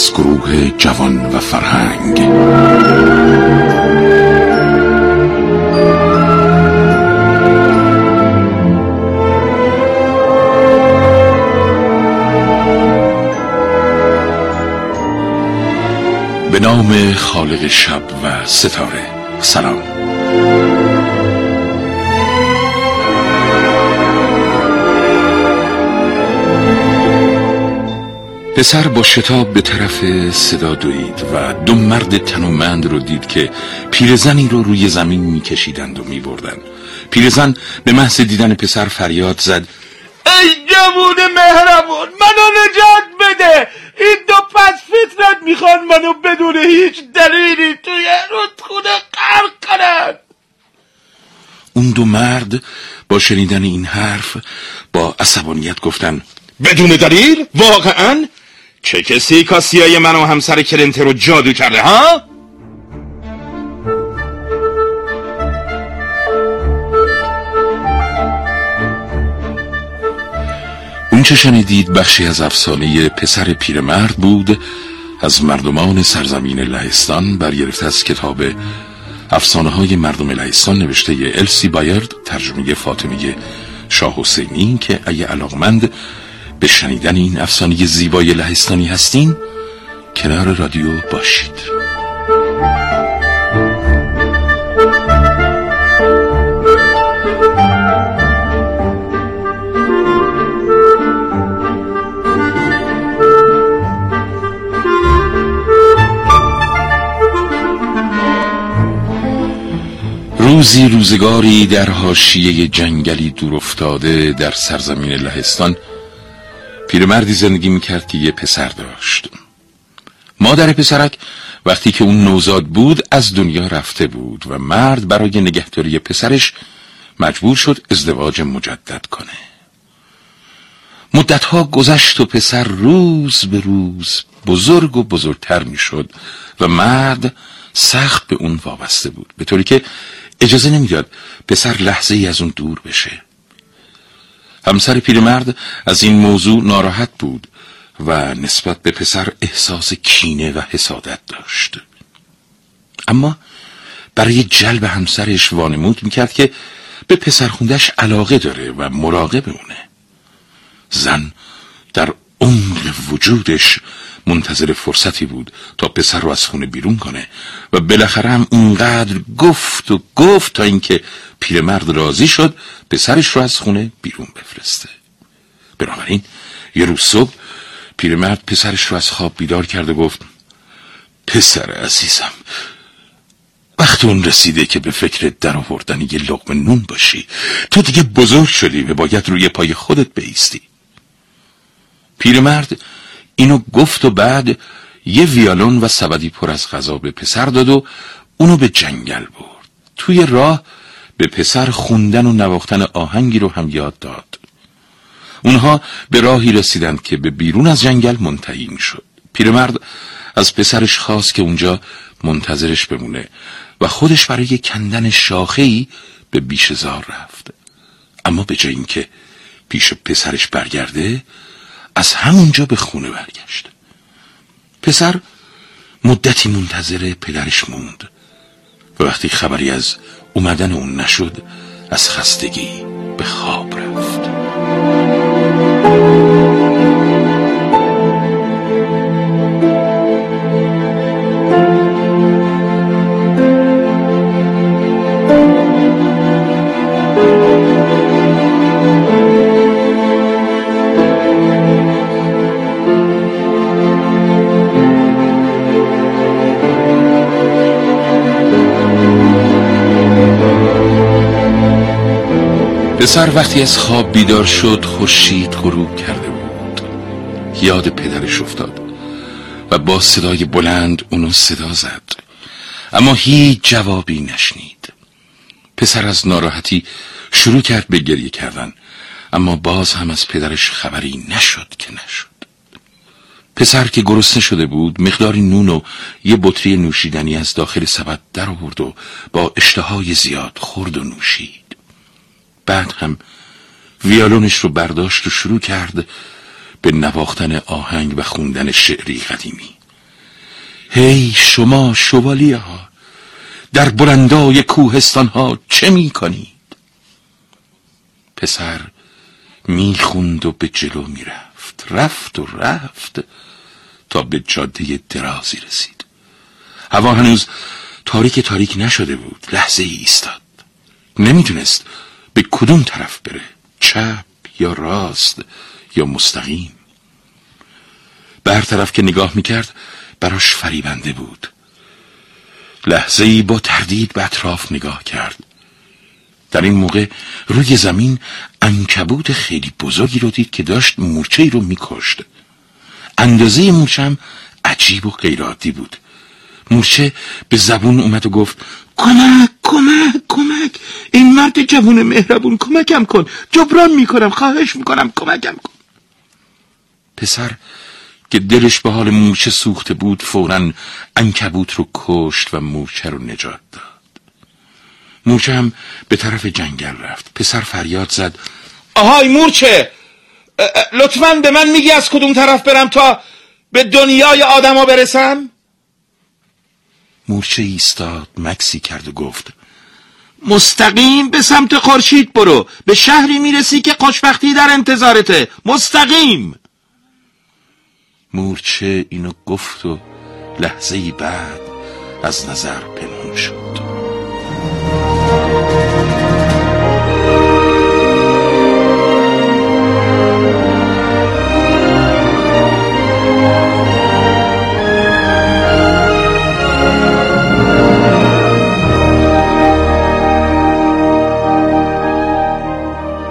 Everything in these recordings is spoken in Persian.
از گروه جوان و فرهنگ. به نام خالق شب و ستاره. سلام. پسر با شتاب به طرف صدا دوید و دو مرد تنومند رو دید که پیرزنی رو روی زمین میکشیدند و میبردن پیرزن به محض دیدن پسر فریاد زد ای جوون مهربون منو نجات بده این دو پس فطرت می‌خوان منو بدون هیچ دلیلی توی رودخونه قرق کنن اون دو مرد با شنیدن این حرف با عصبانیت گفتن بدون دلیل؟ واقعا؟ چه کسی کاسیای من و همسر کرنته رو جادو کرده ها؟ اون چه شنیدید بخشی از افسانه پسر پیرمرد بود از مردمان سرزمین لهستان برگرفته از کتاب افسانه های مردم لهستان نوشته السی بایرد ترجمه فاطمه شاه حسینی که اگه علاقمند به شنیدن این افسانه زیبای لهستانی هستین کنار رادیو باشید. روزی روزگاری در حاشیه جنگلی دور افتاده در سرزمین لهستان پیرمردی زندگی می‌کرد که یه پسر داشت. مادر پسرک وقتی که اون نوزاد بود از دنیا رفته بود و مرد برای نگهداری پسرش مجبور شد ازدواج مجدد کنه. مدتها گذشت و پسر روز به روز بزرگ و بزرگتر می‌شد و مرد سخت به اون وابسته بود. به طوری که اجازه نمی‌داد پسر لحظه ای از اون دور بشه. همسر پیرمرد از این موضوع ناراحت بود و نسبت به پسر احساس کینه و حسادت داشت. اما برای جلب همسرش وانمود می‌کرد که به پسر خوندش علاقه داره و مراقب اونه. زن در عمق وجودش منتظر فرصتی بود تا پسر رو از خونه بیرون کنه و بالاخره هم اونقدر گفت و گفت تا اینکه پیرمرد راضی شد پسرش رو از خونه بیرون بفرسته. بنابراین یه روز صبح پیرمرد پسرش رو از خواب بیدار کرد و گفت پسر عزیزم وقت اون رسیده که به فکر در آوردن یه لقمه نون باشی. تو دیگه بزرگ شدی و باید روی پای خودت بیستی. پیرمرد اینو گفت و بعد یه ویالون و سبدی پر از غذا به پسر داد و اونو به جنگل برد. توی راه به پسر خوندن و نواختن آهنگی رو هم یاد داد. اونها به راهی رسیدند که به بیرون از جنگل منتهی می‌شد پیرمرد از پسرش خواست که اونجا منتظرش بمونه و خودش برای کندن شاخه‌ای به بیشزار رفت. اما به جای اینکه پیش پسرش برگرده از همونجا به خونه برگشت. پسر مدتی منتظر پدرش موند. و وقتی خبری از اومدن اون نشد از خستگی به خواب پسر وقتی از خواب بیدار شد خورشید غروب کرده بود. یاد پدرش افتاد و با صدای بلند اونو صدا زد. اما هیچ جوابی نشنید. پسر از ناراحتی شروع کرد به گریه کردن اما باز هم از پدرش خبری نشد که نشد. پسر که گرسنه شده بود مقداری نون و یه بطری نوشیدنی از داخل سبد در آورد و با اشتهای زیاد خورد و نوشید. بعد هم ویالونش رو برداشت و شروع کرد به نواختن آهنگ و خوندن شعری قدیمی. هی شما شوالیه ها در بلندای کوهستان ها چه می کنید؟ پسر می‌خوند و به جلو می‌رفت رفت و رفت تا به جاده درازی رسید. هوا هنوز تاریک تاریک نشده بود لحظه ای ایستاد. نمی‌دونست به کدوم طرف بره؟ چپ یا راست یا مستقیم؟ به هر طرف که نگاه می‌کرد براش فریبنده بود. لحظه ای با تردید به اطراف نگاه کرد. در این موقع روی زمین انکبوت خیلی بزرگی رو دید که داشت مورچه رو میکشت. اندازه مورچه هم عجیب و غیرعادی بود. مورچه به زبون اومد و گفت کمک کمک کمک این مرد جوون مهربون کمکم کن جبران می‌کنم خواهش می‌کنم کمکم کن. پسر که دلش به حال مورچه سوخته بود فورا انکبوت رو کشت و مورچه رو نجات داد. مورچه هم به طرف جنگل رفت. پسر فریاد زد آهای مورچه! لطفا به من میگی از کدوم طرف برم تا به دنیای آدما برسم؟ مورچه ایستاد مکسی کرد و گفت مستقیم به سمت خورشید برو به شهری می‌رسی که خوشبختی در انتظارته مستقیم! مورچه اینو گفت و لحظه بعد از نظر پنهون شد.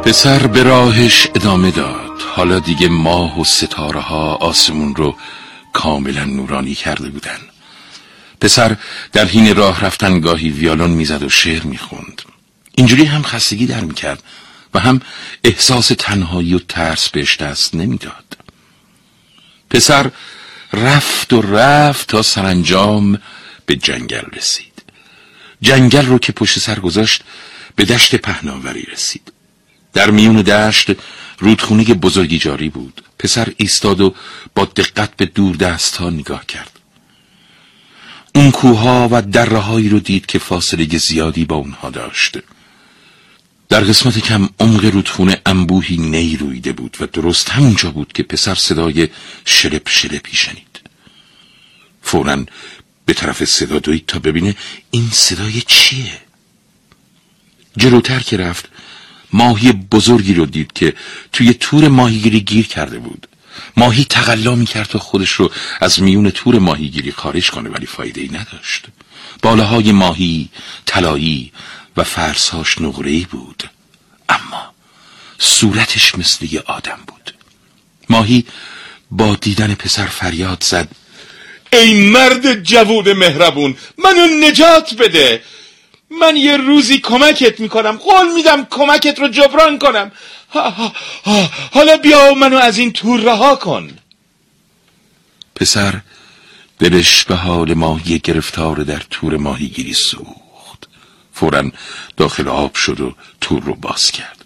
پسر به راهش ادامه داد. حالا دیگه ماه و ستاره ها آسمون رو کاملا نورانی کرده بودن. پسر در حین راه رفتن گاهی ویالون می‌زد و شعر می‌خوند. اینجوری هم خستگی در می‌کرد و هم احساس تنهایی و ترس بهش دست نمی‌داد. پسر رفت و رفت تا سرانجام به جنگل رسید. جنگل رو که پشت سر گذاشت به دشت پهناوری رسید. در میون دشت رودخونه بزرگی جاری بود. پسر ایستاد و با دقت به دور دست ها نگاه کرد. اون کوها و درهایی رو دید که فاصله زیادی با اونها داشت. در قسمت کم عمق رودخونه انبوهی نی رویده بود و درست همونجا بود که پسر صدای شلپ شلپی شنید. فورا به طرف صدا دوید تا ببینه این صدای چیه. جلوتر که رفت ماهی بزرگی رو دید که توی تور ماهیگیری گیر کرده بود. ماهی تقلا می‌کرد تا خودش رو از میون تور ماهیگیری خارج کنه ولی فایده ای نداشت. بالاهای ماهی طلایی و فرسهاش نقره بود. اما صورتش مثل یه آدم بود. ماهی با دیدن پسر فریاد زد. ای مرد جوون مهربون منو نجات بده! من یه روزی کمکت می‌کنم. قول میدم کمکت رو جبران کنم. حالا بیا و منو از این تور رها کن. پسر دلش به حال ماهی گرفتار در تور ماهیگیری سوخت. فورا داخل آب شد و تور رو باز کرد.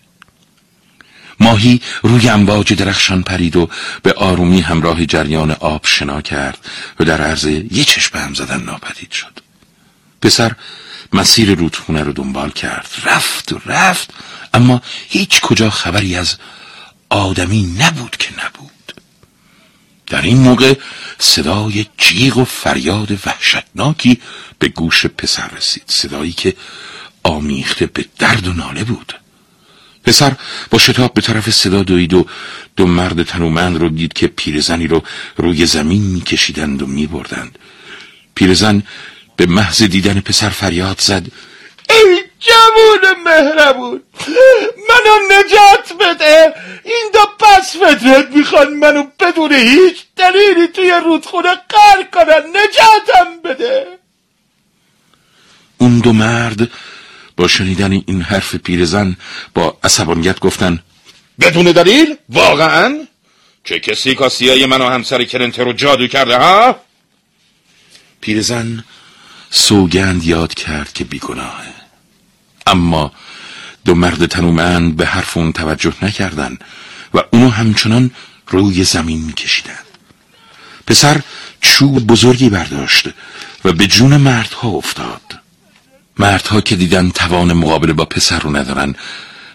ماهی روی امواج درخشان پرید و به آرومی همراه جریان آب شنا کرد و در عرض یه چشم هم زدن ناپدید شد. پسر مسیر رودخونه رو دنبال کرد. رفت و رفت. اما هیچ کجا خبری از آدمی نبود که نبود. در این موقع صدای جیغ و فریاد وحشتناکی به گوش پسر رسید. صدایی که آمیخته به درد و ناله بود. پسر با شتاب به طرف صدا دوید و دو مرد تنومند رو دید که پیرزنی رو روی زمین میکشیدند و میبردند. پیرزن به محض دیدن پسر فریاد زد ای جوون مهربون منو نجات بده این دو پس فطرت می‌خوان منو بدون هیچ دلیلی توی رودخونه قر کنن نجاتم بده اون دو مرد با شنیدن این حرف پیرزن با عصبانیت گفتن بدون دلیل؟ واقعا؟ چه کسی کاسیای من و همسر کرنته رو جادو کرده ها؟ پیرزن سوگند یاد کرد که بیگناهه اما دو مرد تنومند به حرف اون توجه نکردن و اونو همچنان روی زمین میکشیدن پسر چوب بزرگی برداشت و به جون مردها افتاد. مردها که دیدن توان مقابله با پسر رو ندارن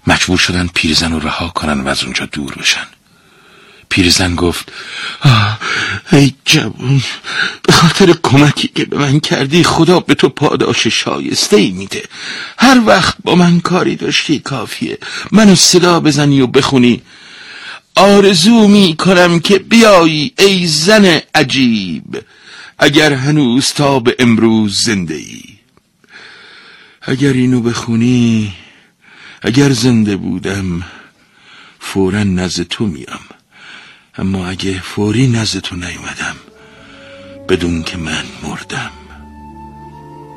مجبور شدن پیرزن رو رها کنن و از اونجا دور بشن. پیرزن گفت ای جوان به خاطر کمکی که به من کردی خدا به تو پاداش شایسته ای میده. هر وقت با من کاری داشتی کافیه. منو صدا بزنی و بخونی. آرزو می کنم که بیایی ای زن عجیب اگر هنوز تا به امروز زنده ای اگر اینو بخونی اگر زنده بودم فورا نزد تو میام اما اگه فوری نزد تو نیومدم بدون که من مردم.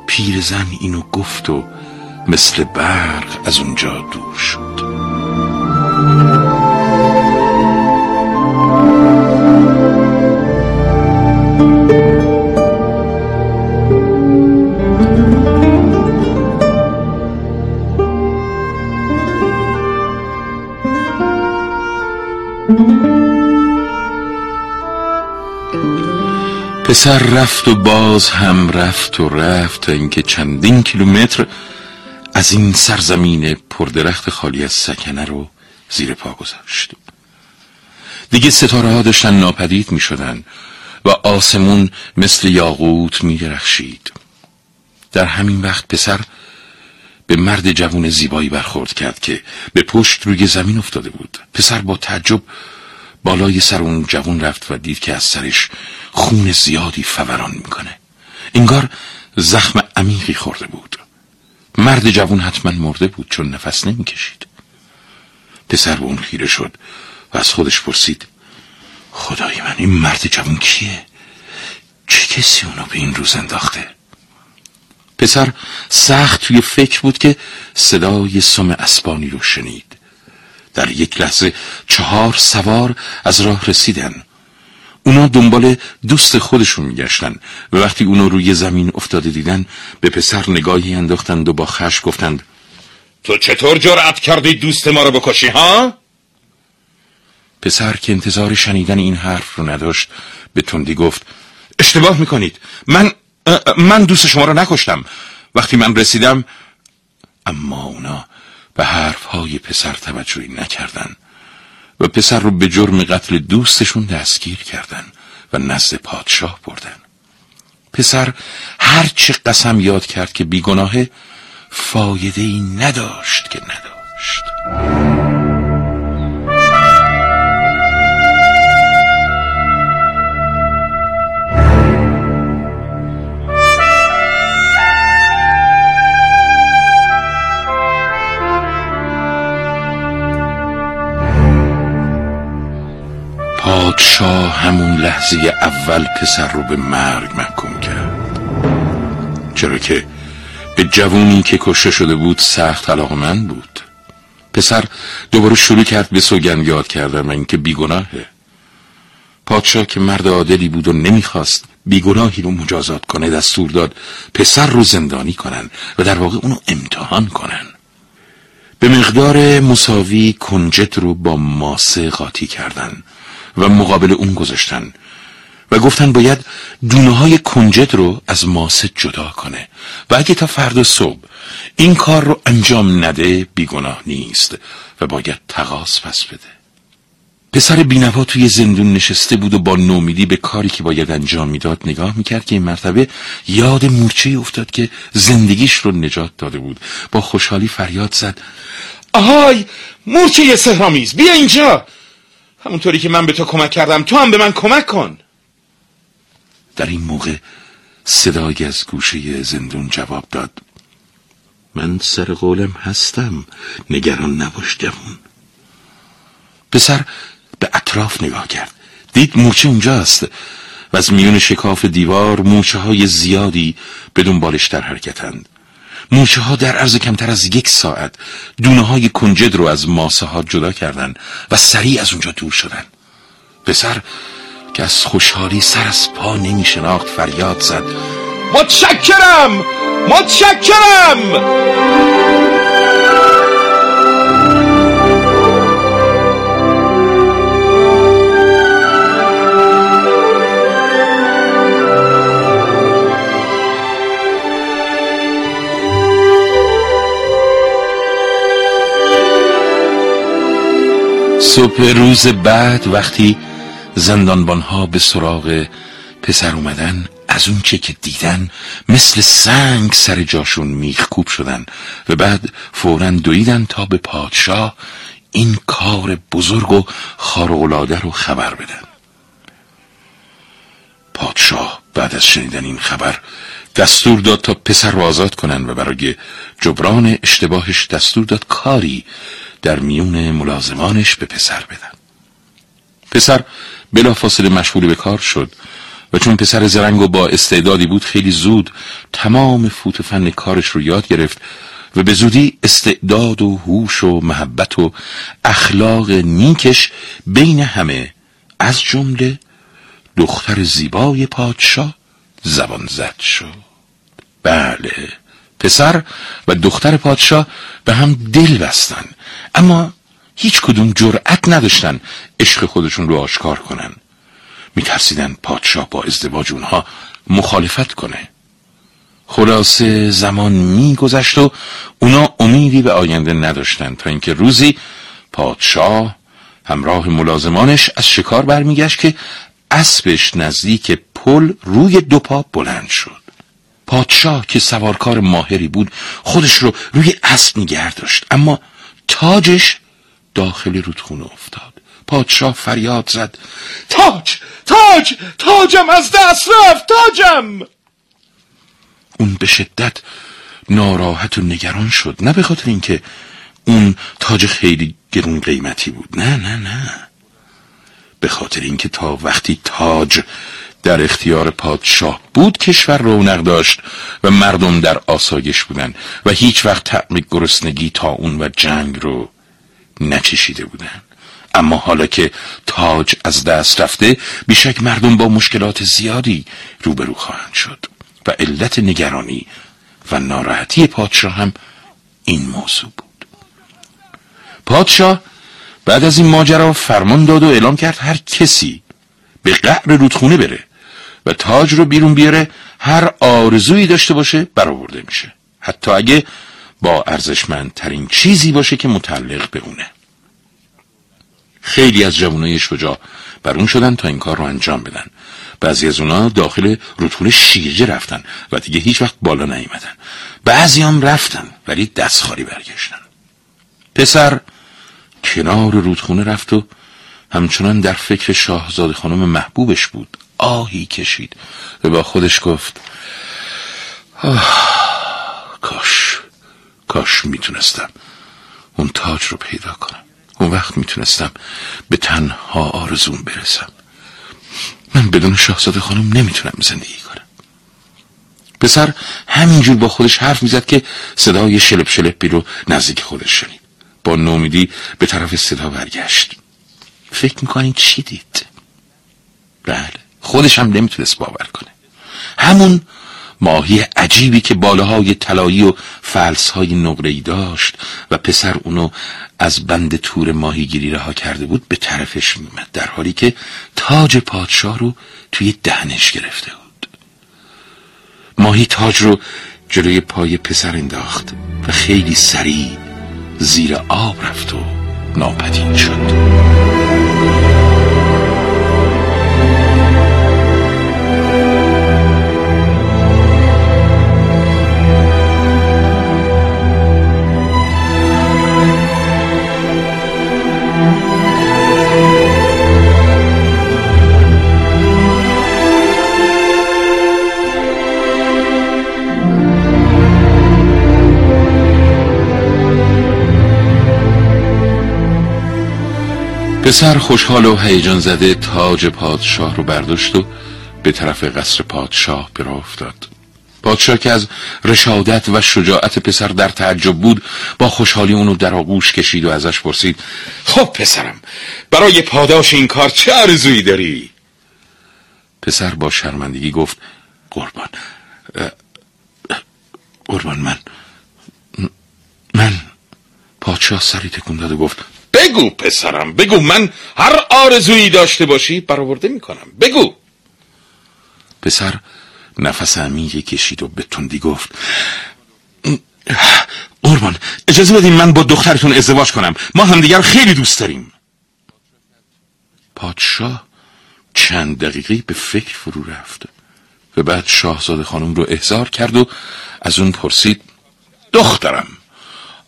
پیرزن اینو گفت و مثل برق از اونجا دور شد. پسر رفت و باز هم رفت و رفت تا اینکه چندین کیلومتر از این سرزمین پردرخت خالی از سکنه رو زیر پا گذاشت. دیگه ستاره ها داشتن ناپدید می شدن و آسمون مثل یاقوت می درخشید. در همین وقت پسر به مرد جوون زیبایی برخورد کرد که به پشت روی زمین افتاده بود. پسر با تعجب بالای سر اون جوون رفت و دید که از سرش خون زیادی فوران می‌کنه انگار زخم عمیقی خورده بود مرد جوون حتما مرده بود چون نفس نمی‌کشید پسر به اون خیره شد و از خودش پرسید خدای من این مرد جوون کیه؟ چه کسی اونو به این روز انداخته؟ پسر سخت توی فکر بود که صدای سم اسبانی رو شنید در یک لحظه چهار سوار از راه رسیدن. اونا دنبال دوست خودشون میگشتن و وقتی اونو روی زمین افتاده دیدن به پسر نگاهی انداختند و با خش گفتند تو چطور جرأت کردی دوست ما رو بکشی ها؟ پسر که انتظار شنیدن این حرف رو نداشت به تندی گفت اشتباه می‌کنید. من من دوست شما رو نکشتم. وقتی من رسیدم اما اونا به حرفهای پسر توجهی نکردن و پسر رو به جرم قتل دوستشون دستگیر کردن و نزد پادشاه بردن. پسر هر چه قسم یاد کرد که بیگناهه فایده ای نداشت که نداشت. پادشاه همون لحظه اول پسر رو به مرگ محکوم کرد. چرا که به جوونی که کشته شده بود سخت من بود. پسر دوباره شروع کرد به سوگند یاد کردن و اینکه بیگناهه. پادشاه که مرد عادلی بود و نمی‌خواست بیگناهی رو مجازات کنه دستور داد پسر رو زندانی کنن و در واقع اونو امتحان کنن. به مقدار مساوی کنجد رو با ماسه قاطی کردن. و مقابل اون گذاشتن و گفتن باید دونه های کنجد رو از ماسه جدا کنه و اگه تا فردا صبح این کار رو انجام نده بیگناه نیست و باید تقاس پس بده. پسر بینوا توی زندون نشسته بود و با نومیدی به کاری که باید انجام می‌داد نگاه می‌کرد که این مرتبه یاد مورچه افتاد که زندگیش رو نجات داده بود. با خوشحالی فریاد زد. آهای! مورچه سهرامیز بیا اینجا! همونطوری که من به تو کمک کردم تو هم به من کمک کن. در این موقع صدای از گوشه زندون جواب داد. من سر قولم هستم نگران نباش جوون پسر به اطراف نگاه کرد. دید مورچه اونجاست و از میون شکاف دیوار موچه های زیادی به دنبالش در حرکتند. موشه ها در عرض کمتر از یک ساعت دونه های کنجد رو از ماسه ها جدا کردن و سریع از اونجا دور شدن پسر که از خوشحالی سر از پا نمی شناخت فریاد زد. متشکرم! متشکرم! صبح روز بعد وقتی زندانبانها به سراغ پسر اومدن از اون چه که دیدن مثل سنگ سر جاشون میخکوب شدن و بعد فورا دویدن تا به پادشاه این کار بزرگ و خارقلاده رو خبر بدن. پادشاه بعد از شنیدن این خبر دستور داد تا پسر رو آزاد کنن و برای جبران اشتباهش دستور داد کاری در میون ملازمانش به پسر بدن. پسر بلافاصله مشغول به کار شد و چون پسر زرنگ و با استعدادی بود خیلی زود تمام فوت فن کارش رو یاد گرفت و به زودی استعداد و هوش و محبت و اخلاق نیکش بین همه از جمله دختر زیبای پادشاه زبان زد شد. بله پسر و دختر پادشاه به هم دل بستن. اما هیچ کدوم جرأت نداشتن عشق خودشون رو آشکار کنن. میترسیدن پادشاه با ازدواج اونها مخالفت کنه. خلاصه زمان میگذشت و اونا امیدی به آینده نداشتن تا اینکه روزی پادشاه همراه ملازمانش از شکار برمیگشت که اسبش نزدیک پل روی دو پا بلند شد. پادشاه که سوارکار ماهری بود خودش رو روی اسب نگه داشت. اما تاجش داخل رودخونه افتاد. پادشاه فریاد زد. تاج! تاج! تاجم از دست رفت! تاجم! اون به شدت ناراحت و نگران شد. نه به خاطر اینکه اون تاج خیلی گرون قیمتی بود. نه نه نه. به خاطر اینکه تا وقتی تاج در اختیار پادشاه بود کشور رونق داشت و مردم در آسایش بودن و هیچ وقت تعم گرسنگی تا اون و جنگ رو نچشیده بودن اما حالا که تاج از دست رفته بیشک مردم با مشکلات زیادی روبرو خواهند شد و علت نگرانی و ناراحتی پادشاه هم این موضوع بود. پادشاه بعد از این ماجرا فرمان داد و اعلام کرد هر کسی به قعر رودخونه بره. و تاج رو بیرون بیاره هر آرزویی داشته باشه برآورده میشه. حتی اگه با ارزشمندترین چیزی باشه که متعلق به اونه. خیلی از جوانای شجاع بر اون شدن تا این کار رو انجام بدن. بعضی از اونا داخل رودخونه شیرجه رفتن و دیگه هیچ وقت بالا نیومدن. بعضی هم رفتن ولی دستخالی برگشتن. پسر کنار رودخونه رفت و همچنان در فکر شاهزاده خانم محبوبش بود. آهی کشید و با خودش گفت کاش کاش می‌تونستم اون تاج رو پیدا کنم. اون وقت می‌تونستم به تنها آرزوم برسم. من بدون شاهزاده خانم نمی‌تونم زندگی کنم. پسر همینجور با خودش حرف می‌زد که صدای شلپ شلپی رو نزدیک خودش شنید. با نومیدی به طرف صدا برگشت. فکر می‌کنید چی دید؟ بله. خودش هم نمی‌تونست باور کنه. همون ماهی عجیبی که بالاهای طلایی و فلسهای نقره‌ای داشت و پسر اونو از بند تور ماهیگیری رها کرده بود به طرفش میمد در حالی که تاج پادشاه رو توی دهنش گرفته بود. ماهی تاج رو جلوی پای پسر انداخت و خیلی سریع زیر آب رفت و ناپدید شد. پسر خوشحال و هیجان زده تاج پادشاه رو برداشت و به طرف قصر پادشاه برا افتاد پادشاه که از رشادت و شجاعت پسر در تعجب بود با خوشحالی اونو در آغوش کشید و ازش پرسید خب پسرم برای پاداش این کار چه آرزویی داری؟ پسر با شرمندگی گفت قربان قربان من من پادشاه سری تکون داد و گفت بگو پسرم بگو من هر آرزویی داشته باشی برآورده می‌کنم. بگو. پسر نفس عمیقی کشید و به تندی گفت قربان اجازه بدین من با دخترتون ازدواج کنم. ما همدیگر خیلی دوست داریم. پادشاه چند دقیقه به فکر فرو رفت. و بعد شاهزاده خانم رو احضار کرد و از اون پرسید دخترم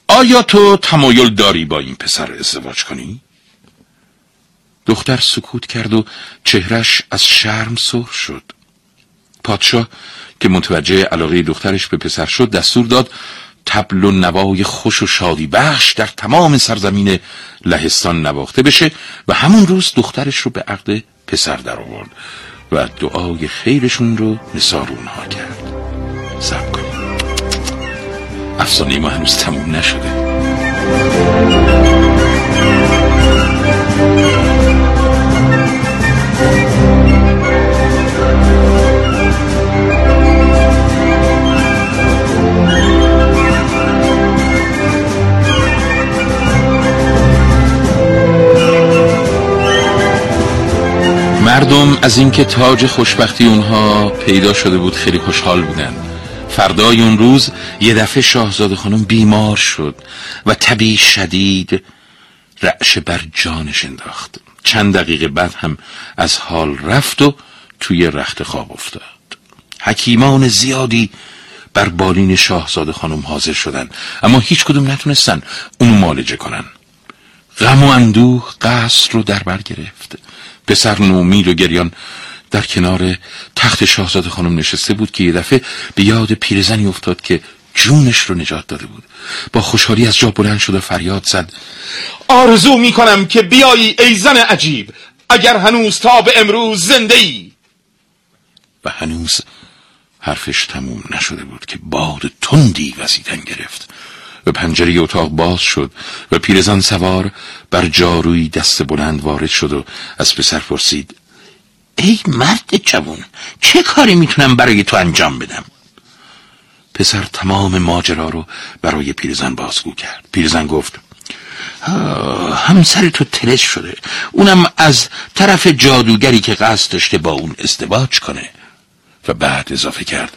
آیا تو تمایل داری با این پسر ازدواج کنی؟ دختر سکوت کرد و چهرش از شرم سرخ شد. پادشاه که متوجه علاقه دخترش به پسر شد دستور داد تبل و نوای خوش و شادی بخش در تمام سرزمین لهستان نواخته بشه و همون روز دخترش رو به عقد پسر در آورد و دعای خیرشون رو نثار اونها کرد. سب افسانه ما هنوز تموم نشده. مردم از اینکه تاج خوشبختی اونها پیدا شده بود خیلی خوشحال بودن فردای اون روز یه دفعه شاهزاده خانم بیمار شد و طبی شدید رعش بر جانش انداخت. چند دقیقه بعد هم از حال رفت و توی رخت خواب افتاد. حکیمان زیادی بر بالین شاهزاده خانم حاضر شدن اما هیچ کدوم نتونستن اونو معالجه کنن. غم و اندوه قصر رو در بر گرفت. پسر نومید و گریان در کنار تخت شاهزاده خانم نشسته بود که یه دفعه به یاد پیرزنی افتاد که جونش رو نجات داده بود. با خوشحالی از جا بلند شد و فریاد زد. آرزو می‌کنم که بیایی ای زن عجیب. اگر هنوز تا به امروز زنده ای و هنوز حرفش تموم نشده بود که باد تندی وزیدن گرفت. و پنجره اتاق باز شد و پیرزن سوار بر جاروی دست بلند وارد شد و از پسر پرسید ای مرد جوون چه کاری می‌تونم برای تو انجام بدم؟ پسر تمام ماجرا رو برای پیرزن بازگو کرد. پیرزن گفت همسر تو تلش شده. اونم از طرف جادوگری که قصد داشته با اون ازدواج کنه. و بعد اضافه کرد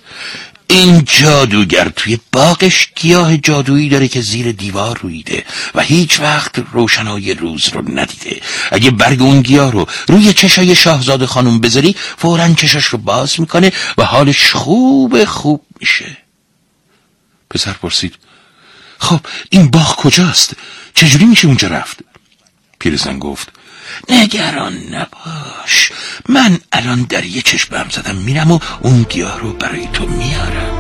این جادوگر توی باغش گیاه جادویی داره که زیر دیوار رویده و هیچ وقت روشنای روز رو ندیده اگه برگ اون گیاه رو روی چشای شاهزاده خانم بذاری فورا چشاش رو باز می‌کنه و حالش خوب خوب میشه پسر پرسید خب این باغ کجاست؟ چجوری میشه اونجا رفت؟ پیرزن گفت نگران نباش. من الان در یه چشم زدم میرم و اون گیاه رو برای تو میارم.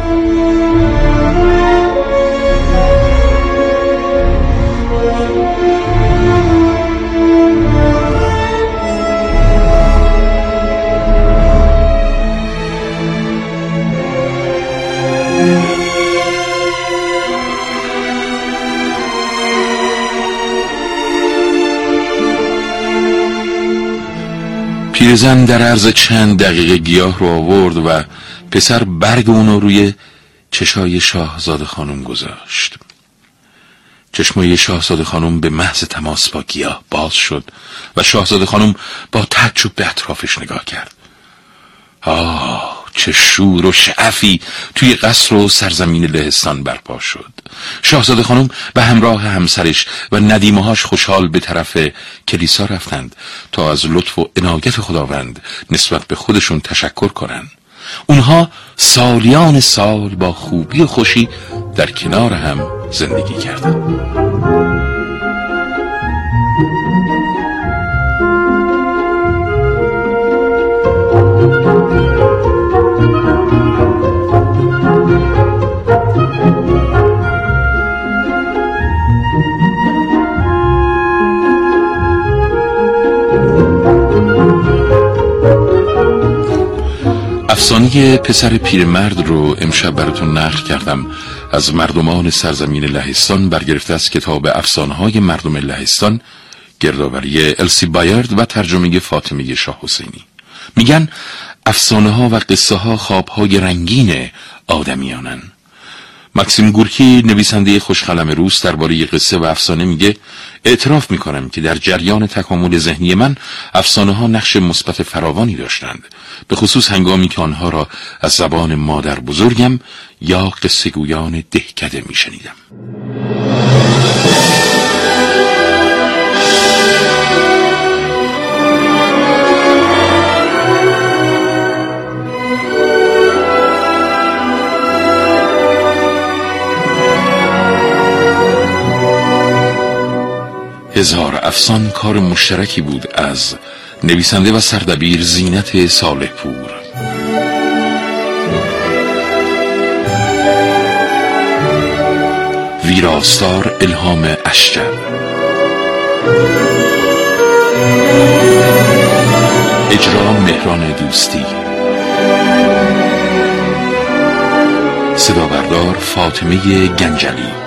پیرزن در عرض چند دقیقه گیاه رو آورد و پسر برگ اونو روی چشای شاهزاده خانم گذاشت. چشمای شاهزاده خانم به محض تماس با گیاه باز شد و شاهزاده خانم با تعجب به اطرافش نگاه کرد. آه چه شور و شعفی توی قصر و سرزمین لهستان برپا شد. شاهزاده خانم به همراه همسرش و ندیمهاش خوشحال به طرف کلیسا رفتند تا از لطف و عنایت خداوند نسبت به خودشون تشکر کنند. اونها سالیان سال با خوبی و خوشی در کنار هم زندگی کردند. افسانه پسر پیرمرد رو امشب براتون نقل کردم. از مردمان سرزمین لهستان برگرفته از کتاب افسانه‌های مردم لهستان گردآوری السی بایرد و ترجمه فاطمه شاه حسینی. میگن افسانه ها و قصه ها خواب های رنگین آدمیانن. مکسیم گورکی نویسنده خوشخلم روس درباره قصه و افسانه میگه اعتراف می‌کنم که در جریان تکامل ذهنی من افسانه ها نقش مثبت فراوانی داشتند. به خصوص هنگامی که آنها را از زبان مادر بزرگم یا قصه گویان دهکده میشنیدم. هزار افسان کار مشترکی بود از نویسنده و سردبیر زینت صالح پور. ویراستار الهام اشجر اجرا مهران دوستی. صدا بردار فاطمه گنجلی.